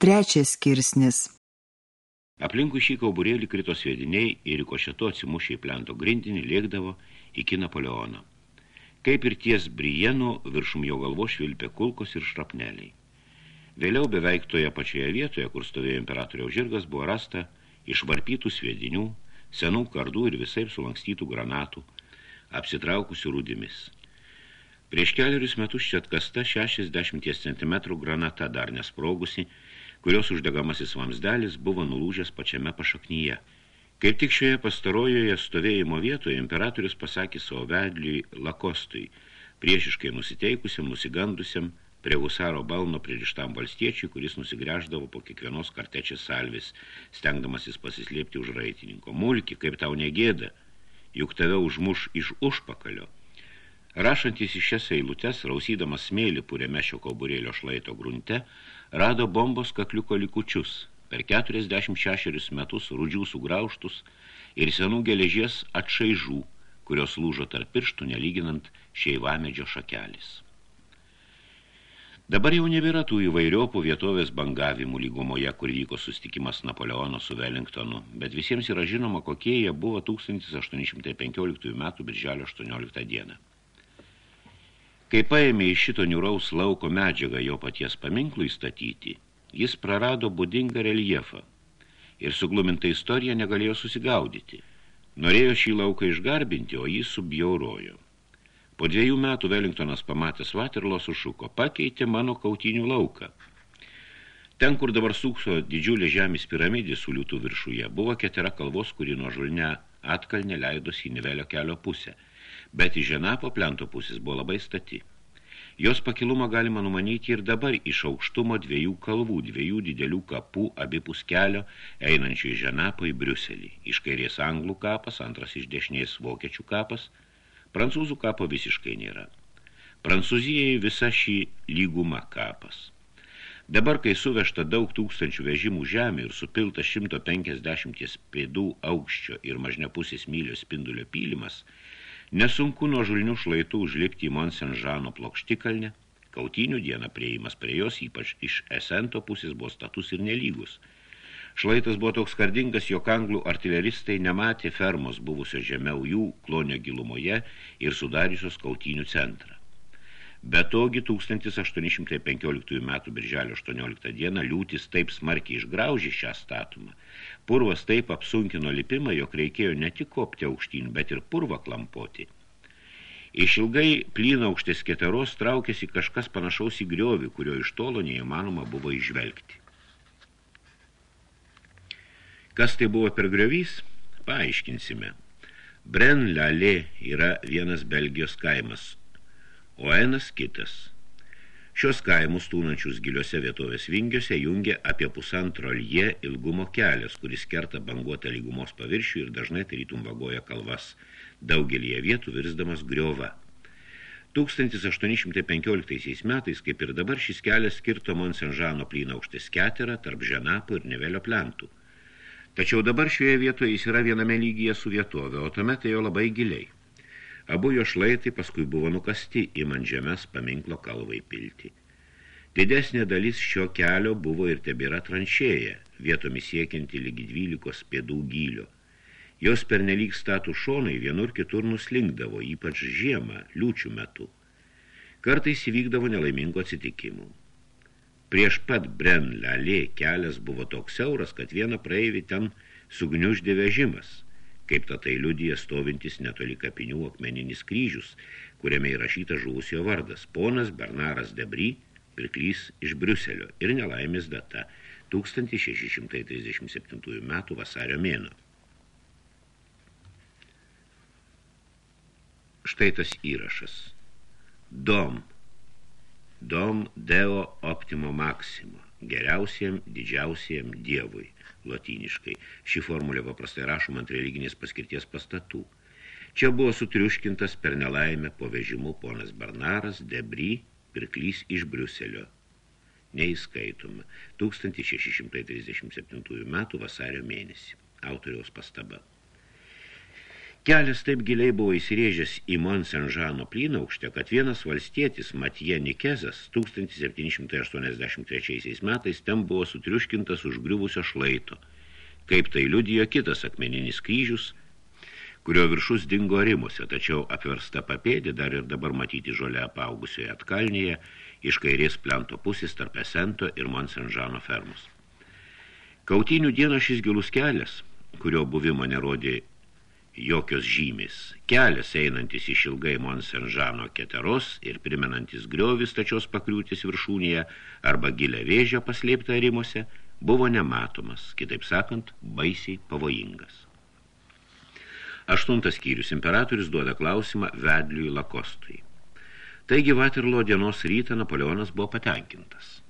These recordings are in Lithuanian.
Trečias skirsnis. Aplinkui šį kauburėlį krito sviediniai ir košeto atsimušė į plento grindinį lėkdavo iki Napoleono. Kaip ir ties Brienų viršum jo galvo švilpė kulkos ir šrapneliai. Vėliau beveik toje pačioje vietoje, kur stovėjo imperatoriaus žirgas, buvo rasta išvarpytų sviedinių, senų kardų ir visai sulankstytų granatų, apsitraukusių rūdimis. Prieš keliarius metus čia atkasta 60 cm granata dar nesprogusi, kurios uždegamasis vamsdelis buvo nulūžęs pačiame pašaknyje. Kaip tik šioje pastarojoje stovėjimo vietoje imperatorius pasakė savo vedliui Lakostui, priešiškai nusiteikusiam, nusigandusiam, prie husaro balno pririštam valstiečiui, kuris nusigręždavo po kiekvienos kartečės salvis, stengdamasis pasislėpti už raitininko. Mulki, kaip tau negėda, juk tave užmuš iš užpakalio. Rašantis į šias eilutes, rausydamas smėlį puriame šio kauburėlio šlaito grunte, rado bombos kakliuko likučius, per 46 metus rudžių sugrauštus ir senų geležies atšaižų, kurios lūžo tarp pirštų, nelyginant šeivamedžio šakelis. Dabar jau nebėra tų įvairiopų vietovės bangavimų lygumoje, kur vyko sustikimas Napoleono su Wellingtonu, bet visiems yra žinoma, kokie jie buvo 1815 metų birželio 18 dieną. Kai paėmė iš šito niuraus lauko medžiagą jo paties paminklui statyti, jis prarado būdingą reljefą ir suglumintą istoriją negalėjo susigaudyti. Norėjo šį lauką išgarbinti, o jį subjaurojo. Po dviejų metų Wellingtonas pamatęs Vaterlo sušuko, pakeitė mano kautinių lauką. Ten, kur dabar sūkso didžiulė žemės piramidė su liūtų viršuje, buvo ketera kalvos, kuri nuo žulne atkalnė leidosi į Nivelio kelio pusę, bet iš Ženapo plento pusės buvo labai stati. Jos pakilumą galima numanyti ir dabar iš aukštumo dviejų kalvų, dviejų didelių kapų abipus kelio, einančių iš Ženapo į Briuselį. Iš kairės anglų kapas, antras iš dešinės vokiečių kapas – Prancūzų kapo visiškai nėra. Prancūzijai visa šį lyguma kapas. Dabar, kai suvežta daug tūkstančių vežimų žemė ir supilta 150 pėdų aukščio ir mažnepusės mylio spindulio pylimas, nesunku nuo žulnių šlaitų užlipti į Monsenžano plokštikalnę, kautinių dieną prieimas prie jos, ypač iš Esento pusės, buvo status ir nelygus – Šlaitas buvo toks kardingas, jog anglų artileristai nematė fermos buvusio žemiau jų klonio gilumoje ir sudariusios kautynių centrą. Be togi 1815 metų birželio 18 dieną liūtis taip smarkiai išgraužė šią statumą. Purvas taip apsunkino lipimą, jog reikėjo ne tik kopti aukštyn, bet ir purvą klampoti. Iš ilgai plyna aukštės keteros traukėsi kažkas panašaus į griovį, kurio iš tolo neįmanoma buvo išvelgti. Kas tai buvo per griovys? Paaiškinsime. Brenlalė yra vienas Belgijos kaimas, o Enas kitas. Šios kaimus tūnančius giliuose vietovės vingiuose jungia apie pusantro lie ilgumo kelias, kuris kerta banguotą lygumos paviršių ir dažnai tarytum vagoja kalvas, daugelie vietų virsdamas griova. 1815 metais, kaip ir dabar, šis kelias skirto Monsenžano plyną aukštės keterą tarp Ženapo ir Nevelio plentų. Tačiau dabar šioje vietoje jis yra viename lygyje su vietovė, o tuomet tai jo labai giliai. Abu jo šlaitai paskui buvo nukasti, įman žemės paminklo kalvai pilti. Didesnė dalis šio kelio buvo ir tebėra tranšėja, vietomis siekianti lygi dvylikos pėdų gylio. Jos pernelyg statų šonai vienur kitur nuslinkdavo, ypač žiemą, liūčių metu. Kartais įvykdavo nelaimingų atsitikimų. Prieš pat Brenlalė kelias buvo toks siauras, kad vieną praeivį ten sugniuždė vežimas, kaip ta tai liudija stovintis netoli kapinių akmeninis kryžius, kuriame įrašyta žuvusio vardas, ponas Bernaras Debry, pirklys iš Briuselio ir nelaimės data 1637 metų vasario mėno. Štai tas įrašas. Dom Dom Deo Optimo Maximo, geriausiem, didžiausiem dievui, lotyniškai. Ši formulė paprastai rašoma ant religinės paskirties pastatų. Čia buvo sutriuškintas per nelaimę po vežimu ponas Barnaras Debry, pirklys iš Briuselio. Neįskaitoma. 1637 metų vasario mėnesį. Autoriaus pastaba. Kelias taip giliai buvo įsirėžęs į Monsenžano plynaukštę, kad vienas valstietis Matije Nikezas 1783 metais ten buvo sutriuškintas užgriuvusio šlaito, kaip tai liudijo kitas akmeninis kryžius, kurio viršus dingo rimuose, tačiau apversta papėdė dar ir dabar matyti žolę apaugusioje atkalnyje iš kairės plento pusės tarp Esento ir Monsenžano fermos. Kautinių dieną šis gilus kelias, kurio buvimo nerodė jokios žymės. Kelias einantis iš ilgai Monsenžano keteros ir primenantis griovis tačios pakliūtis viršūnėje arba gilę vėžę paslėptą rimuose, buvo nematomas, kitaip sakant, baisiai pavojingas. Aštuntas skyrius imperatorius duoda klausimą vedliui Lakostui. Taigi Vaterlo dienos rytą Napoleonas buvo patenkintas.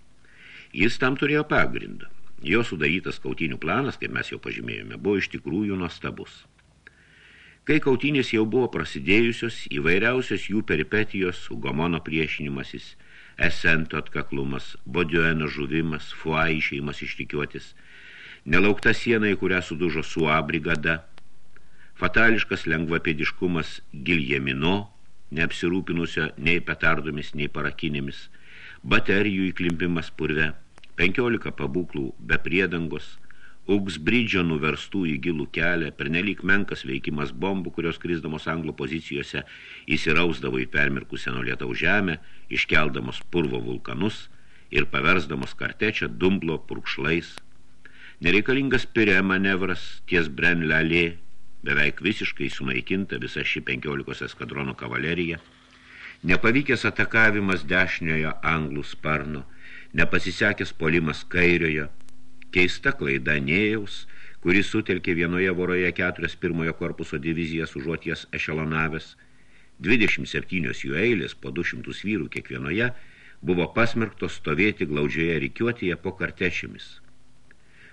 Jis tam turėjo pagrindą. Jo sudarytas kautinių planas, kaip mes jau pažymėjome, buvo iš tikrųjų nuostabus. Kai kautinės jau buvo prasidėjusios, įvairiausios jų peripetijos, Ugomono priešinimasis, Esento atkaklumas, Bodioeno žuvimas, Fua išėjimas ištikiuotis, nelaukta siena, į kurią sudužo Sua brigada, fatališkas lengvapėdiškumas Giljemino, neapsirūpinusio nei petardomis, nei parakinėmis, baterijų įklimpimas purve, penkiolika pabūklų be priedangos, Ugsbridžio nuverstų į gilų kelią, pernelyg menkas veikimas bombų, kurios krizdamos anglų pozicijose įsirausdavo į permirkusią nuo lietaus žemę, iškeldamos purvo vulkanus ir paversdamos kartečią dumblo purkšlais. Nereikalingas pire manevras ties Brenlalė, beveik visiškai sunaikinta visa ši 15 eskadrono kavalerija, nepavykęs atakavimas dešiniojo anglų sparno, nepasisekęs polimas kairiojo, Keista klaida Nėjaus, kuris sutelkė vienoje voroje keturias pirmojo korpuso divizijas užuoties ešelonavęs, 27 jų eilės po 200 vyrų kiekvienoje buvo pasmerktos stovėti glaudžioje rikiuotėje po kartešimis.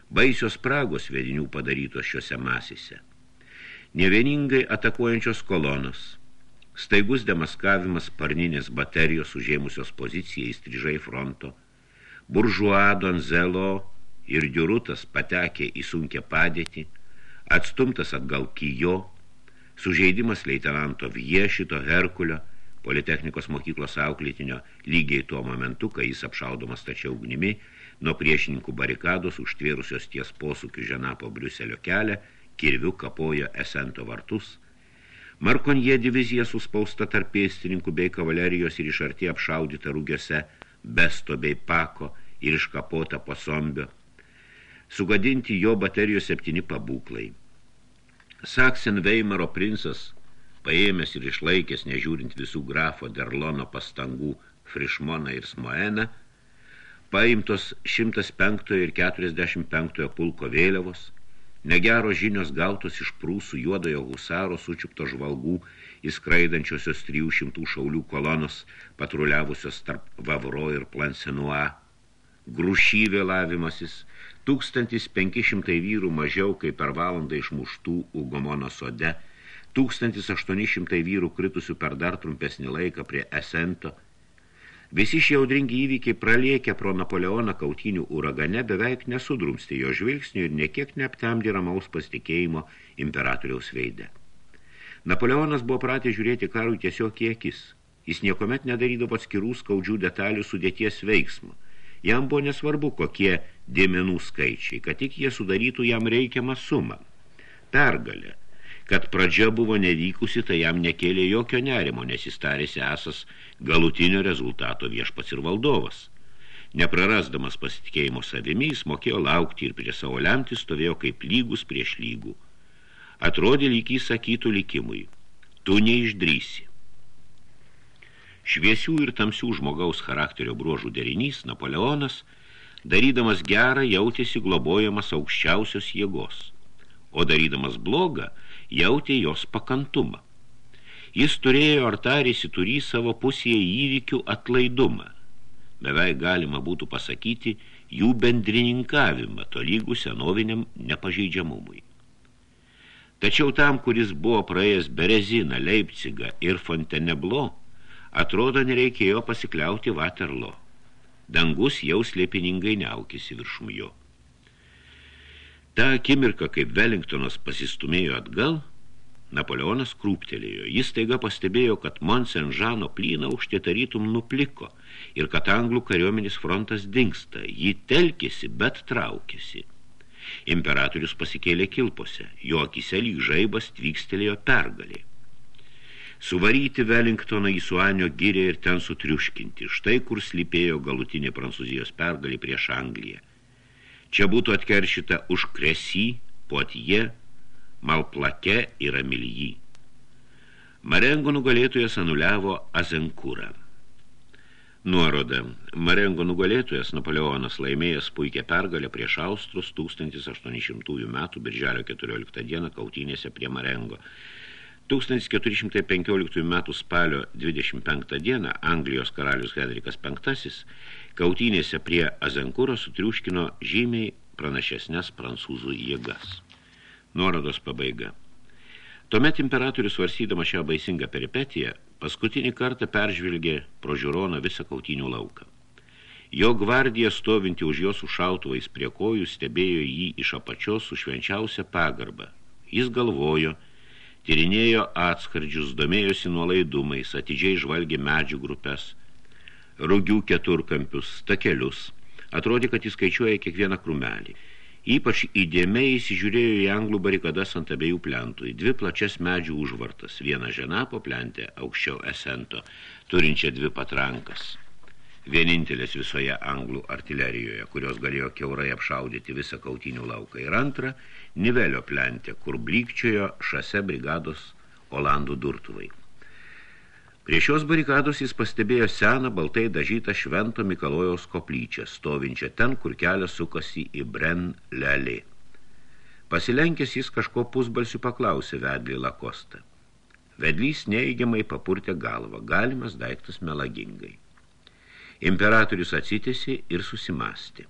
Baisios spragos vedinių padarytos šiuose masėse. Nevieningai atakuojančios kolonos, staigus demaskavimas parninės baterijos užėmusios poziciją įstrižai fronto, buržua Donzelo ir Diurutas patekė į sunkę padėtį, atstumtas atgal Kijo, sužeidimas leitenanto Viešito Herkulio, Politechnikos mokyklos auklėtinio, lygiai tuo momentu, kai jis apšaudomas tačiau ugnimi, nuo priešininkų barikados užtvėrusios ties posūkių ženapo Briuselio kelią, kirviu kapojo Esento vartus. Markonje divizija suspausta tarp pėstininkų bei kavalerijos ir iš arti apšaudyta rūgiuose, Besto bei Pako ir iškapota posombio, sugadinti jo baterijos septyni pabūklai. Saksen Veimaro princas, paėmęs ir išlaikęs, nežiūrint visų grafo Derlono pastangų Frišmoną ir Smoeną, paimtos 105 ir 45 pulko vėliavos, negero žinios gautos iš prūsų juodojo husaro sučiupto žvalgų, įskraidančiosios 300 šaulių kolonos, patruliavusios tarp Vavro ir Plansenua, grušy vėlavimasis – 1500 vyrų mažiau kaip per valandą išmuštų Ugomono sode, 1800 vyrų kritusių per dar trumpesnį laiką prie Esento. Visi šie audringi įvykiai praliekę pro Napoleoną kautinių uragane beveik nesudrumsti jo žvilgsnių ir nekiek neaptemdė ramaus pasitikėjimo imperatoriaus veidę. Napoleonas buvo pratę žiūrėti karui tiesiog kiekis. Jis niekomet nedarydavo atskirų skaudžių detalių sudėties veiksmų – Jam buvo nesvarbu, kokie dėmenų skaičiai, kad tik jie sudarytų jam reikiamą sumą. Pergalė. Kad pradžia buvo nevykusi, tai jam nekėlė jokio nerimo, nes jis tarėsi esas galutinio rezultato viešpats ir valdovas. Neprarasdamas pasitikėjimo savimi, jis mokėjo laukti ir prie savo lemti stovėjo kaip lygus prieš lygų. Atrodė lyg jis sakytų likimui, tu neišdrysi. Šviesių ir tamsių žmogaus charakterio bruožų derinys Napoleonas, darydamas gerą, jautėsi globojamas aukščiausios jėgos, o darydamas blogą, jautė jos pakantumą. Jis turėjo ar tarėsi turį savo pusėje įvykių atlaidumą. Beveik galima būtų pasakyti jų bendrininkavimą tolygų senoviniam nepažeidžiamumui. Tačiau tam, kuris buvo praėjęs Bereziną, Leipcigą ir Fonteneblo, Atrodo, nereikėjo pasikliauti Vaterlo. Dangus jau slėpiningai neaukėsi viršum jo. Ta akimirka, kaip Wellingtonas pasistumėjo atgal, Napoleonas krūptelėjo. Jis taiga pastebėjo, kad Monsenžano plyna aukštė tarytum nupliko ir kad anglų kariuomenės frontas dingsta. Ji telkėsi, bet traukėsi. Imperatorius pasikėlė kilpose. Jo akise lyg žaibas tvykstelėjo pergalė. Suvaryti Wellingtoną į Suanio gyrę ir ten sutriuškinti. Štai kur slypėjo galutinė Prancūzijos pergalė prieš Angliją. Čia būtų atkeršita už Kresy, Potie, Malplake ir Amilijį. Marengo nugalėtojas anuliavo Azenkūrą. Nuoroda. Marengo nugalėtojas Napoleonas laimėjęs puikia pergalę prieš Austrus 1800 metų birželio 14 dieną kautynėse prie Marengo. 1415 metų spalio 25 dieną Anglijos karalius Henrikas V kautynėse prie Azenkūro sutriuškino žymiai pranašesnės prancūzų jėgas. Nuorodos pabaiga. Tuomet imperatorius svarsydama šią baisingą peripetiją, paskutinį kartą peržvilgė pro žiūroną visą kautinių lauką. Jo gvardija stovinti už jos užšautuvais prie kojų stebėjo jį iš apačios su švenčiausia pagarba. Jis galvojo, tyrinėjo atskardžius, domėjosi nuolaidumais, atidžiai žvalgė medžių grupės, rugių keturkampius, takelius. Atrodė, kad jis skaičiuoja kiekvieną krumelį. Ypač įdėmiai įsižiūrėjo į anglų barikadas ant abiejų plentų, į dvi plačias medžių užvartas, vieną ženapo plentę aukščiau esento, turinčią dvi patrankas. Vienintelės visoje anglų artilerijoje, kurios galėjo keurai apšaudyti visą kautinių lauką. Ir antrą, Nivelio plentė, kur blykčiojo šase brigados Olandų durtuvai. Prie šios barikados jis pastebėjo seną baltai dažytą švento Mikalojaus koplyčią, stovinčią ten, kur kelias sukasi į Bren Lelį. Pasilenkęs jis kažko pusbalsių paklausė vedlį Lakostą. Vedlys neįgiamai papurtė galvą, galimas daiktas melagingai. Imperatorius atsitėsi ir susimastė.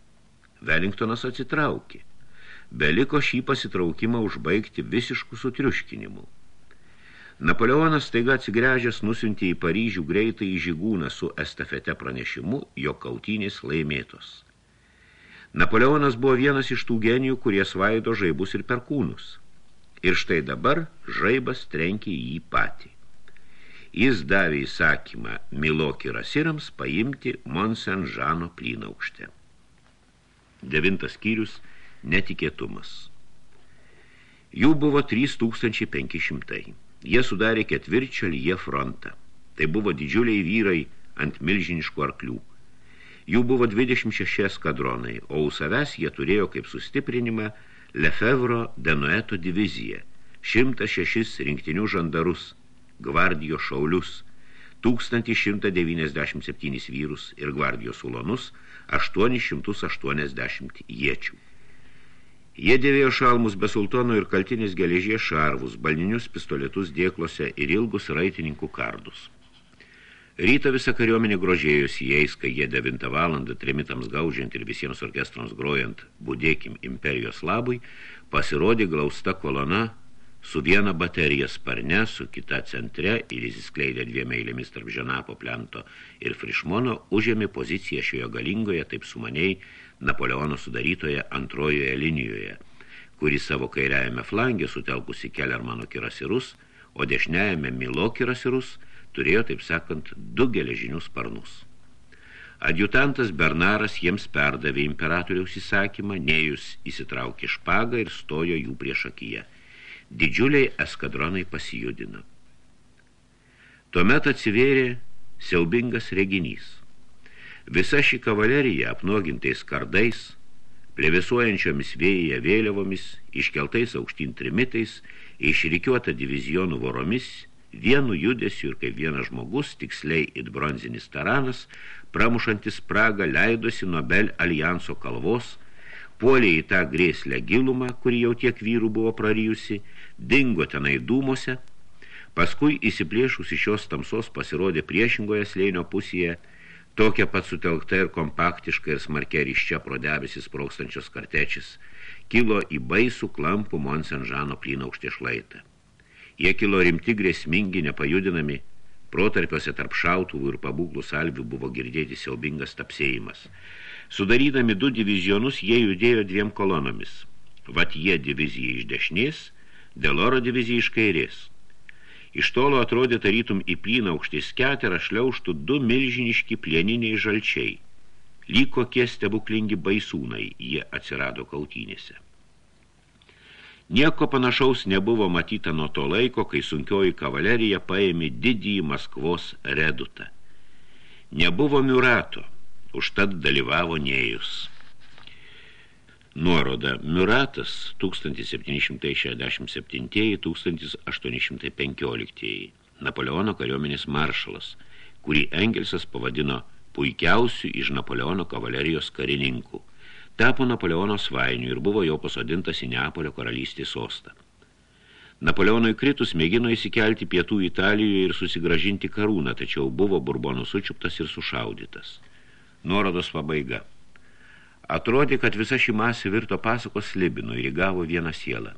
Wellingtonas atsitraukė. Beliko šį pasitraukimą užbaigti visiškų sutriuškinimų. Napoleonas staiga atsigręžęs nusiuntė į Paryžių greitai į žygūną su estafete pranešimu, jo kautynės laimėtos. Napoleonas buvo vienas iš tų genijų, kurie svaido žaibus ir perkūnus. Ir štai dabar žaibas trenkė jį patį. Jis davė įsakymą Milokį rasirams paimti Monsenžano plynaukštę. Devintas skyrius – netikėtumas. Jų buvo 3500. Jie sudarė ketvirčio lyje frontą. Tai buvo didžiuliai vyrai ant milžiniškų arklių. Jų buvo 26 eskadronai, o už savęs jie turėjo kaip sustiprinimą Lefevro Denueto diviziją, 106 rinktinių žandarus, gvardijos šaulius, 1197 vyrus ir gvardijos ulonus, 880 iečių. Jie dėvėjo šalmus be sultono ir kaltinės geležies šarvus, balninius pistoletus dėklose ir ilgus raitininkų kardus. Rytą visą kariuomenę grožėjosi jais, kai jie 9 valandą trimitams gaužiant ir visiems orkestrams grojant Budėkim imperijos labui, pasirodė glausta kolona su viena baterija sparne, su kita centre ir įsiskleidė dviem eilėmis tarp Ženapo plento ir Frišmono užėmė poziciją šioje galingoje, taip sumaniai, Napoleono sudarytoje antrojoje linijoje, kuri savo kairiajame flangė sutelkusi Kellermano kirasirus, o dešiniajame Milo kirasirus turėjo, taip sakant, du geležinius sparnus. Adjutantas Bernaras jiems perdavė imperatoriaus įsakymą, nejus įsitraukė špagą ir stojo jų prieš akiją. Didžiuliai eskadronai pasijudino. Tuomet atsivėrė siaubingas reginys. Visa ši kavalerija apnuogintais kardais, plevisuojančiomis vėjyje vėliavomis, iškeltais aukštyn trimitais, išrikiuota divizionų voromis, vienu judesiu ir kaip vienas žmogus, tiksliai it bronzinis taranas, pramušantis spragą leidosi nuo Bel alijanso kalvos, puolė į tą grėslę gilumą, kuri jau tiek vyrų buvo prarijusi, dingo tenai dūmose, paskui įsiplėšus iš šios tamsos pasirodė priešingoje slėnio pusėje, Tokia pat sutelkta ir kompaktiška ir smarkia ryščia pro debesis praukstančios kartečis, kilo į baisų klampų Monsenžano plynaukštė šlaitą. Jie kilo rimti grėsmingi, nepajudinami, protarpiuose tarp šautuvų ir pabūklų salvių buvo girdėti siaubingas tapsėjimas. Sudarydami du divizionus, jie judėjo dviem kolonomis. Vat jie divizija iš dešinės, Deloro divizija iš kairės. Iš tolo atrodė tarytum į plyną aukštis keterą šliauštų du milžiniški plieniniai žalčiai. Lyg kokie stebuklingi baisūnai jie atsirado kautynėse. Nieko panašaus nebuvo matyta nuo to laiko, kai sunkioji kavalerija paėmė didįjį Maskvos redutą. Nebuvo Miurato, užtat dalyvavo Nejus. Nuoroda Muratas 1767-1815 Napoleono kariuomenės maršalas, kurį Engelsas pavadino puikiausių iš Napoleono kavalerijos karininkų. Tapo Napoleono svainiu ir buvo jau pasodintas į Neapolio karalystės sostą. Napoleonui kritus mėgino įsikelti pietų Italijoje ir susigražinti karūną, tačiau buvo burbonų sučiuptas ir sušaudytas. Nuorodos pabaiga. Atrodė, kad visa ši masė virto pasakos slibinu ir įgavo vieną sielą.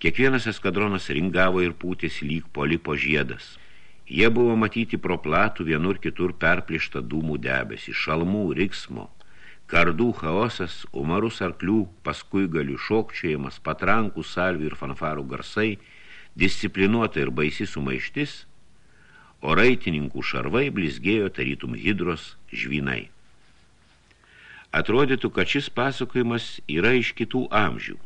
Kiekvienas eskadronas ringavo ir pūtės lyg polipo žiedas. Jie buvo matyti pro platų vienur kitur perplištą dūmų debesį, šalmų, riksmo, kardų chaosas, umarus arklių, paskui galių šokčiojimas, patrankų, salvių ir fanfarų garsai, disciplinuota ir baisi sumaištis, o raitininkų šarvai blizgėjo tarytum hidros žvinai. Atrodytų, kad šis pasakojimas yra iš kitų amžių.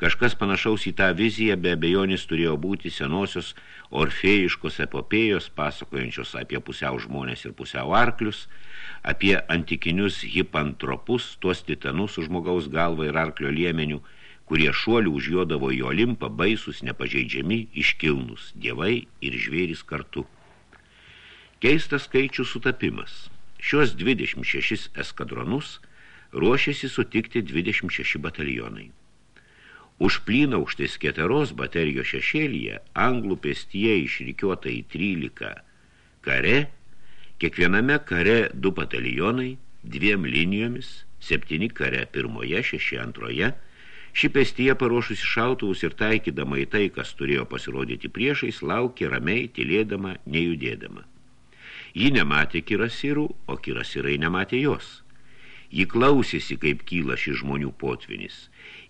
Kažkas panašaus į tą viziją be abejonės turėjo būti senosios orfėjiškos epopėjos, pasakojančios apie pusiau žmonės ir pusiau arklius, apie antikinius hipantropus, tuos titanus su žmogaus galva ir arklio liemenių, kurie šuolių užjuodavo į Olimpą, baisus, nepažeidžiami, iškilnus, dievai ir žvėris kartu. Keistas skaičių sutapimas – Šios 26 eskadronus ruošėsi sutikti 26 batalionai. Už plyną aukštais keteros baterijos šešėlyje anglų pėstyje išrikiuota į 13 kare, kiekviename kare du batalionai, dviem linijomis, septyni kare pirmoje, šeši antroje, ši pėstyje paruošusi šautuvus ir taikydama į tai, kas turėjo pasirodyti priešais, laukė ramiai, tylėdama, nejudėdama. Ji nematė kirasirų, o kirasirai nematė jos. Ji klausėsi, kaip kyla šis žmonių potvinis.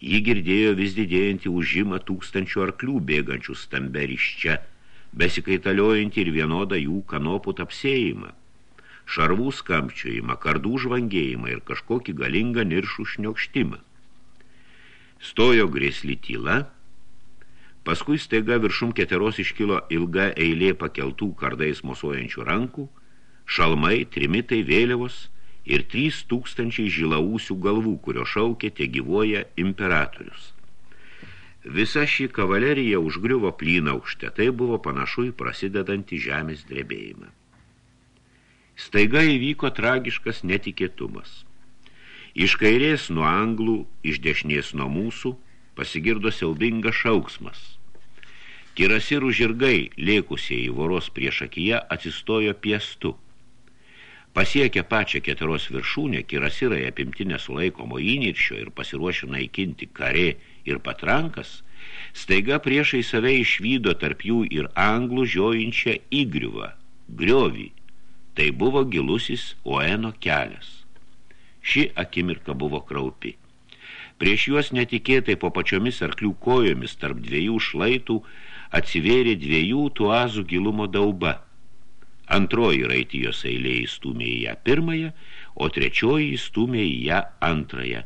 Ji girdėjo vis didėjantį užimą tūkstančių arklių bėgančių stambe ryščia, besikaitaliojantį ir vienodą jų kanopų tapsėjimą, šarvų skamčiojimą, kardų žvangėjimą ir kažkokį galingą niršų šniokštimą. Stojo grėsli tyla, Paskui staiga viršum keteros iškilo ilga eilė pakeltų kardais mosuojančių rankų, šalmai, trimitai, vėliavos ir trys tūkstančiai žilausių galvų, kurio šaukė te gyvoja imperatorius. Visa ši kavalerija užgriuvo plyną aukšte, tai buvo panašu į prasidedantį žemės drebėjimą. Staiga įvyko tragiškas netikėtumas. Iš kairės nuo anglų, iš dešinės nuo mūsų pasigirdo siaubingas šauksmas – Kirasirų žirgai, lėkusieji voros prieš akiją, atsistojo piestu. Pasiekę pačią keteros viršūnę, kirasirai apimti nesulaikomo įniršio ir pasiruošę naikinti karė ir patrankas, staiga priešai save išvydo tarp jų ir anglų žiojinčią įgriuvą, griovį. Tai buvo gilusis Oeno kelias. Ši akimirka buvo kraupi. Prieš juos netikėtai po pačiomis arklių kojomis tarp dviejų šlaitų atsivėrė dviejų tuazų gilumo dauba. Antroji raitijos eilė įstumė į ją pirmąją, o trečioji įstumė į ją antrąją.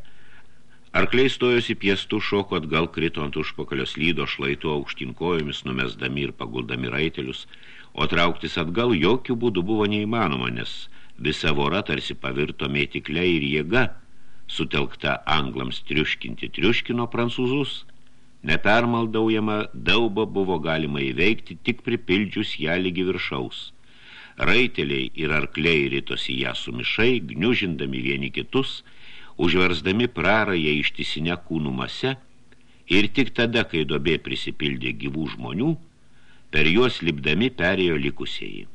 Arkliai stojosi piestų šoko atgal krito ant užpakalio slydo šlaito aukštinkojomis, numesdami ir paguldami raitelius, o trauktis atgal jokių būdų buvo neįmanoma, nes visa vora tarsi pavirto mėtikle ir jėga, sutelkta anglams triuškinti triuškino prancūzus – Nepermaldaujama dauba buvo galima įveikti tik pripildžius ją lygi viršaus. Raiteliai ir arkliai ritosi ją sumišai, gniužindami vieni kitus, užversdami prarąją ištisinę kūnų mase ir tik tada, kai dobė prisipildė gyvų žmonių, per juos lipdami perėjo likusieji.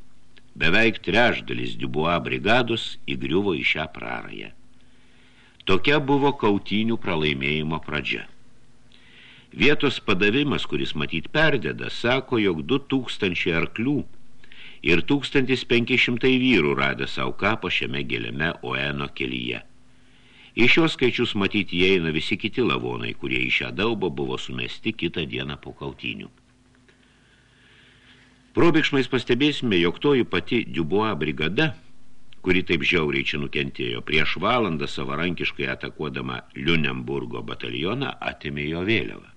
Beveik trešdalis Dubuo brigados įgriuvo į šią prarąją. Tokia buvo kautynių pralaimėjimo pradžia. Vietos padavimas, kuris matyt perdeda, sako, jog 2000 arklių ir 1500 vyrų radę savo kapą šiame giliame Oeno kelyje. Į šios skaičius matyti įeina visi kiti lavonai, kurie į šią daubą buvo sumesti kitą dieną po kautinių. Probėgšmais pastebėsime, jog toji pati Dubois brigada, kuri taip žiauriai čia nukentėjo, prieš valandą savarankiškai atakuodama Liunemburgo batalioną atėmė jo vėliavą.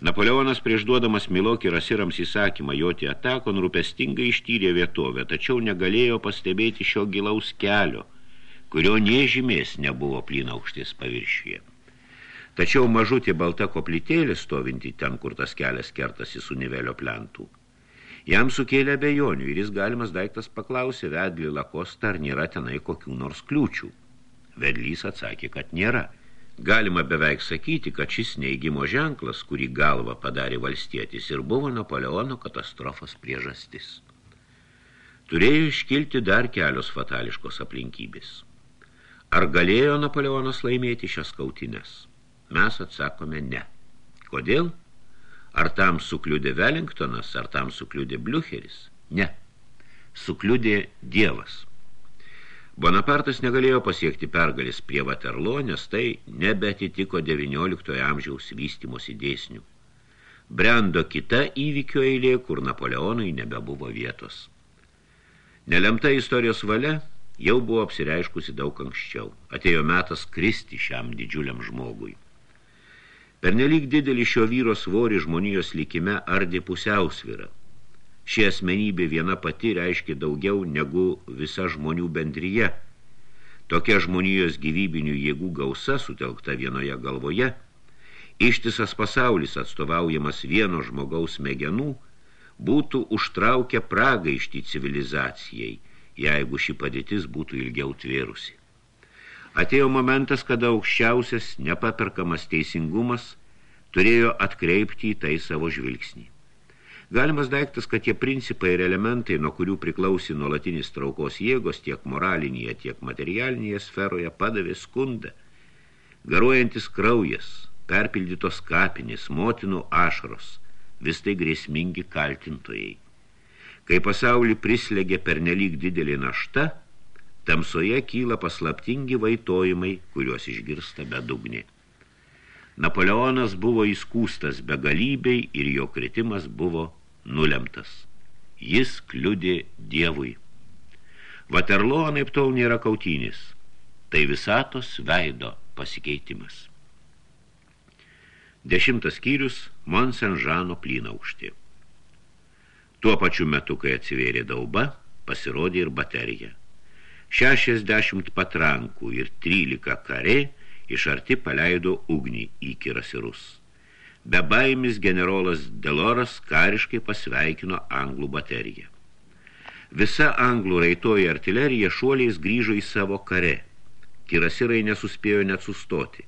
Napoleonas prieš duodamas Milokį rasirams įsakymą joti atakon rūpestingai ištyrė vietovę, tačiau negalėjo pastebėti šio gilaus kelio – kurio niežymės nebuvo plyna aukštis paviršyje. Tačiau mažutė balta koplytėlė stovinti ten, kur tas kelias kertasi su nivelio plentų. Jam sukėlė abejonių ir jis galimas daiktas paklausė vedlį lakostą, ar nėra tenai kokių nors kliūčių. Vedlys atsakė, kad nėra. Galima beveik sakyti, kad šis neįgimo ženklas, kurį galva padarė valstietis ir buvo Napoleono katastrofos priežastis. Turėjo iškilti dar kelios fatališkos aplinkybės. Ar galėjo Napoleonas laimėti šias kautinės? Mes atsakome ne. Kodėl? Ar tam sukliudė Wellingtonas, ar tam sukliudė Bliucheris? Ne. Sukliudė Dievas. Bonapartas negalėjo pasiekti pergalės prie Vaterlo, nes tai nebeatitiko 19 amžiaus vystimosi dėsnių. Brendo kita įvykio eilė, kur Napoleonui nebebuvo vietos. Nelemta istorijos valia jau buvo apsireiškusi daug anksčiau. Atėjo metas kristi šiam didžiuliam žmogui. Pernelyg didelį šio vyro svorį žmonijos likime ardė pusiausvyrą. Ši asmenybė viena pati reiškia daugiau negu visa žmonių bendryje. Tokia žmonijos gyvybinių jėgų gausa sutelkta vienoje galvoje, ištisas pasaulis atstovaujamas vieno žmogaus smegenų, būtų užtraukę pragaištį civilizacijai – jeigu ši padėtis būtų ilgiau tvėrusi. Atėjo momentas, kada aukščiausias, nepaperkamas teisingumas turėjo atkreipti į tai savo žvilgsnį. Galimas daiktas, kad tie principai ir elementai, nuo kurių priklausė nuolatinis traukos jėgos tiek moralinėje, tiek materialinėje sferoje, padavė skundą. Garuojantis kraujas, perpildytos kapinės, motinų ašaros, vis tai grėsmingi kaltintojai – Kai pasaulį prislėgė pernelyg didelį našta, tamsoje kyla paslaptingi vaitojimai, kuriuos išgirsta bedugnė. Napoleonas buvo įskūstas begalybei ir jo kritimas buvo nulemtas. Jis kliudė Dievui. Vaterlo anaip tol nėra kautynis. Tai visatos veido pasikeitimas. Dešimtas skyrius Monsenžano plynauštė. Tuo pačiu metu, kai atsivėrė dauba, pasirodė ir baterija. 60 patrankų ir 13 kare iš arti paleido ugnį į kirasirus. Be baimis generolas Deloras kariškai pasveikino anglų bateriją. Visa anglų raitoji artilerija šuoliais grįžo į savo kare. Kirasirai nesuspėjo net sustoti.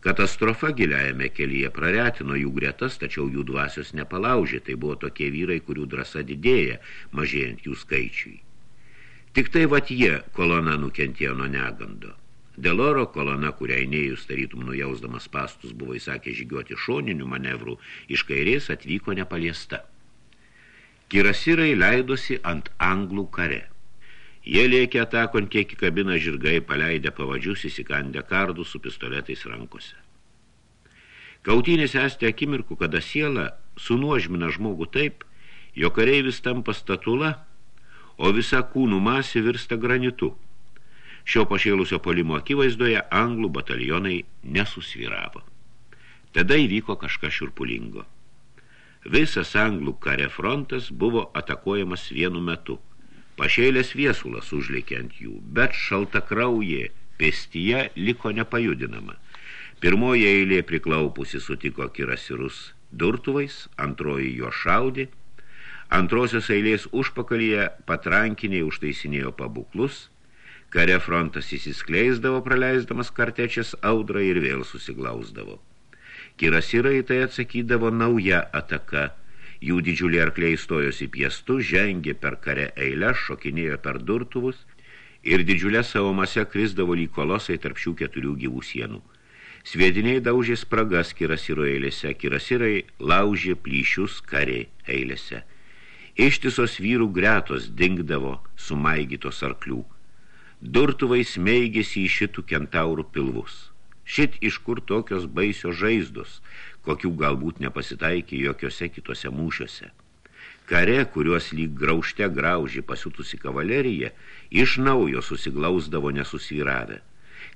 Katastrofa giliajame kelyje praretino jų gretas, tačiau jų dvasios nepalaužė. Tai buvo tokie vyrai, kurių drąsa didėja, mažėjant jų skaičiui. Tik tai vat jie kolona nukentėjo nuo negando. Deloro kolona, kuriai neėjus tarytum nujausdamas pastus, buvo įsakę žygiuoti šoninių manevrų, iš kairės atvyko nepaliesta. Kirasirai leidosi ant anglų kare. Jie lėkė atakon kiek į kabiną žirgai, paleidę pavadžius įsikandę kardų su pistoletais rankose. Kautynės esti akimirkų, kada siela sunuožmina žmogų taip, jo kareivis tampa statula, o visa kūnų masė virsta granitu. Šio pašėlusio polimo akivaizdoje anglų batalionai nesusviravo. Tada įvyko kažkas šiurpulingo. Visas anglų kare frontas buvo atakuojamas vienu metu – Pašėlės viesulas užlėkė ant jų, bet šalta kraujė pėstyje liko nepajudinama. Pirmoji eilė priklaupusi sutiko kirasirus durtuvais, antroji jo šaudė, antrosios eilės užpakalyje patrankiniai užtaisinėjo pabuklus, kare frontas įsiskleisdavo praleisdamas kartečias audrą ir vėl susiglausdavo. Kirasirai tai atsakydavo nauja ataka – Jų didžiuliai arkliai stojosi piestu, žengė per kare eilę, šokinėjo per durtuvus ir didžiulę savo masę krisdavo lyg kolosai tarp šių keturių gyvų sienų. Sviediniai daužė spragas kirasiro eilėse, kirasirai laužė plyšius kariai eilėse. Ištisos vyrų gretos dingdavo sumaigytos arklių. Durtuvai smeigėsi į šitų kentaurų pilvus. Šit iš kur tokios baisios žaizdos, kokių galbūt nepasitaikė jokiose kitose mūšiuose. Kare, kuriuos lyg graušte graužį pasiutusi kavalerija, iš naujo susiglausdavo nesusvyravę.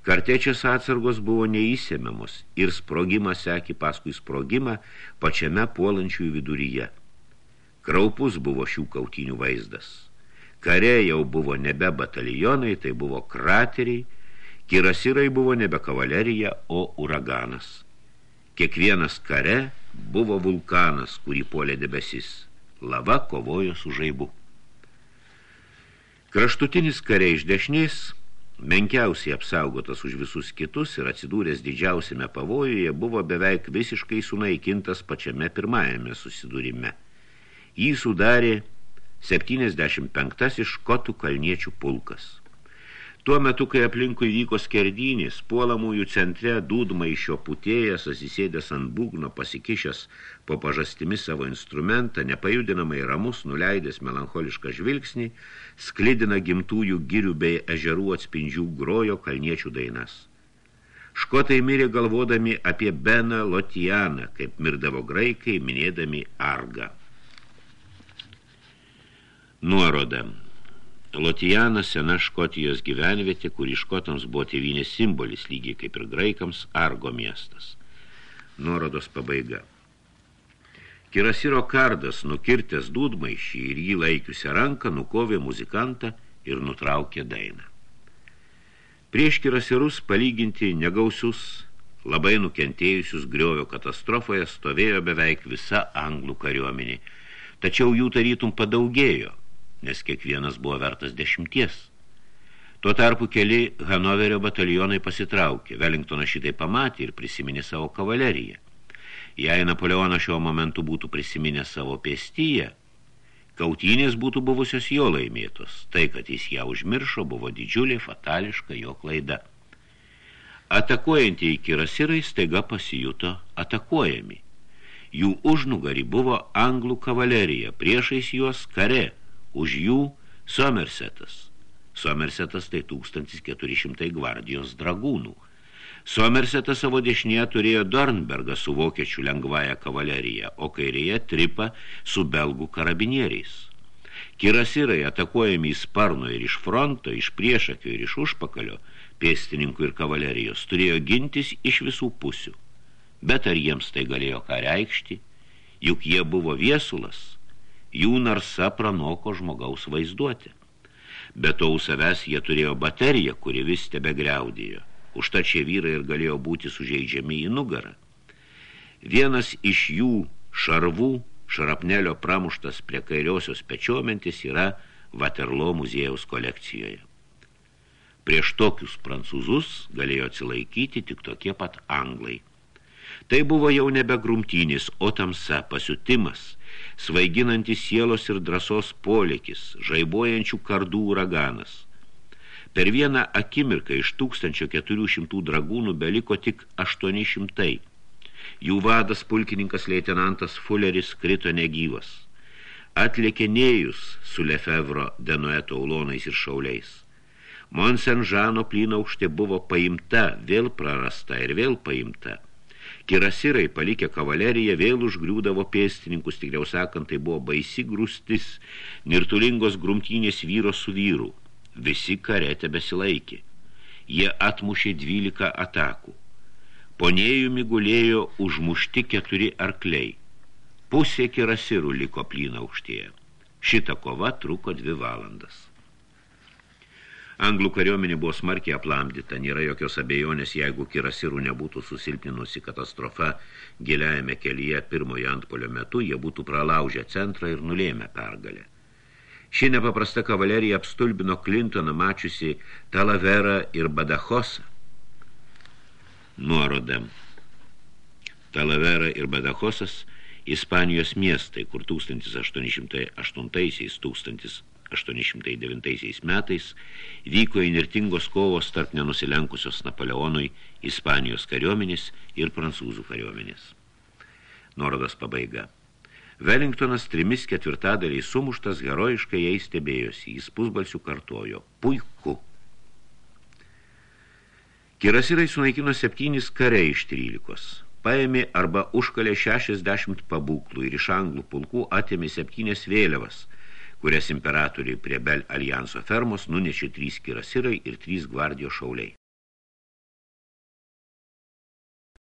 Kartečės atsargos buvo neįsėmiamos ir sprogimas sekė paskui sprogimą pačiame puolančiųjų viduryje. Kraupus buvo šių kautinių vaizdas. Kare jau buvo nebe batalionai, tai buvo krateriai, Kirasirai buvo nebe kavalerija, o uraganas. Kiekvienas kare buvo vulkanas, kurį puolė debesis. Lava kovojo su žaibu. Kraštutinis kare iš dešinės, menkiausiai apsaugotas už visus kitus ir atsidūręs didžiausiame pavojuje, buvo beveik visiškai sunaikintas pačiame pirmajame susidūrime. Jį sudarė 75 škotų kalniečių pulkas. Tuo metu, kai aplinkui vyko skerdynės, puolamųjų centre dūdma iš jo putėjas, asisėdęs ant būgno, pasikišęs po pažastimi savo instrumentą, nepajudinamai ramus, nuleidęs melancholišką žvilgsnį, sklidina gimtųjų girių bei ežerų atspindžių grojo kalniečių dainas. Škotai mirė galvodami apie Beną Lotianą, kaip mirdavo graikai, minėdami Argą. Nuoroda Lotijanas sena Škotijos gyvenvietė, kur škotams buvo tėvynės simbolis, lygiai kaip ir graikams, Argo miestas. Nuorodos pabaiga. Kirasiro kardas, nukirtęs dūdmaišį ir jį laikiusią ranką, nukovė muzikantą ir nutraukė dainą. Prieš kirasirus palyginti negausius, labai nukentėjusius griovio katastrofoje stovėjo beveik visa anglų kariuomenė, tačiau jų tarytum padaugėjo – nes kiekvienas buvo vertas dešimties. Tuo tarpu keli Hanoverio batalionai pasitraukė. Velingtonas šitai pamatė ir prisiminė savo kavaleriją. Jei Napoleonas šiuo momentu būtų prisiminę savo pėstyje, kautynės būtų buvusios jo laimėtos. Tai, kad jis ją užmiršo, buvo didžiulė fatališka jo klaida. Atakuojantieji kirasirai staiga pasijuto atakuojami. Jų užnugarį buvo anglų kavalerija, priešais juos kare – už jų Somersetas. Somersetas tai 1400 gvardijos dragūnų. Somersetas savo dešinėje turėjo Dornbergą su vokiečių lengvąją kavaleriją, o kairėje tripą su belgų karabinieriais. Kirasirai atakuojami į sparno ir iš fronto, iš priešakio ir iš užpakalio, pėstininkų ir kavalerijos, turėjo gintis iš visų pusių. Bet ar jiems tai galėjo ką reikšti? Juk jie buvo viesulas – jų narsa pranoko žmogaus vaizduoti. Be to, savęs jie turėjo bateriją, kuri vis tebe greudėjo. Užtat šie vyrai ir galėjo būti sužeidžiami į nugarą. Vienas iš jų šarvų, šarapnelio pramuštas prie kairiosios pečiomentis yra Vaterlo muziejaus kolekcijoje. Prieš tokius prancūzus galėjo atsilaikyti tik tokie pat anglai. Tai buvo jau nebe grumtynis, o tamsa, pasiutimas – svaiginantis sielos ir drąsos polėkis, žaibojančių kardų uraganas. Per vieną akimirką iš 1400 dragūnų beliko tik 800. Jų vadas pulkininkas leitenantas Fulleris krito negyvas. Atlėkė Nėjus su Lefevro denueto ulonais ir šauliais. Monsen Žano plynaukštė buvo paimta, vėl prarasta ir vėl paimta – Kirasirai, palikę kavaleriją, vėl užgriūdavo pėstininkus, tikriau sakant, tai buvo baisi grūstis, nirtulingos grumtynės vyro su vyru. Visi karete besilaikė. Jie atmušė dvylika atakų. Ponėjumi gulėjo užmušti keturi arkliai. Pusė kirasirų liko plyna aukštėje. Šita kova truko dvi valandas. Anglų kariuomenė buvo smarkiai aplamdyta, nėra jokios abejonės, jeigu kirasirų nebūtų susilpninusi katastrofa giliajame kelyje pirmojo antpolio metu, jie būtų pralaužę centrą ir nulėmę pergalę. Ši nepaprasta kavalerija apstulbino Clintoną mačiusi Talaverą ir Badachosą. Nuoroda. Talavera ir Badachosas – Ispanijos miestai, kur 1808-1809 809 metais vyko įnirtingos kovos tarp nenusilenkusios Napoleonui Ispanijos kariuomenės ir prancūzų kariuomenės. Nuorodas pabaiga. Wellingtonas trimis ketvirtadaliai sumuštas herojiškai jai stebėjosi, jis pusbalsių kartojo. Puiku. Kirasirai sunaikino septynis kariai iš trylikos. Paėmė arba užkalė 60 pabūklų ir iš anglų pulkų atėmė septynės vėliavas, kurias imperatoriai prie Bel alijanso fermos nunešė trys kirasirai ir trys gvardijos šauliai.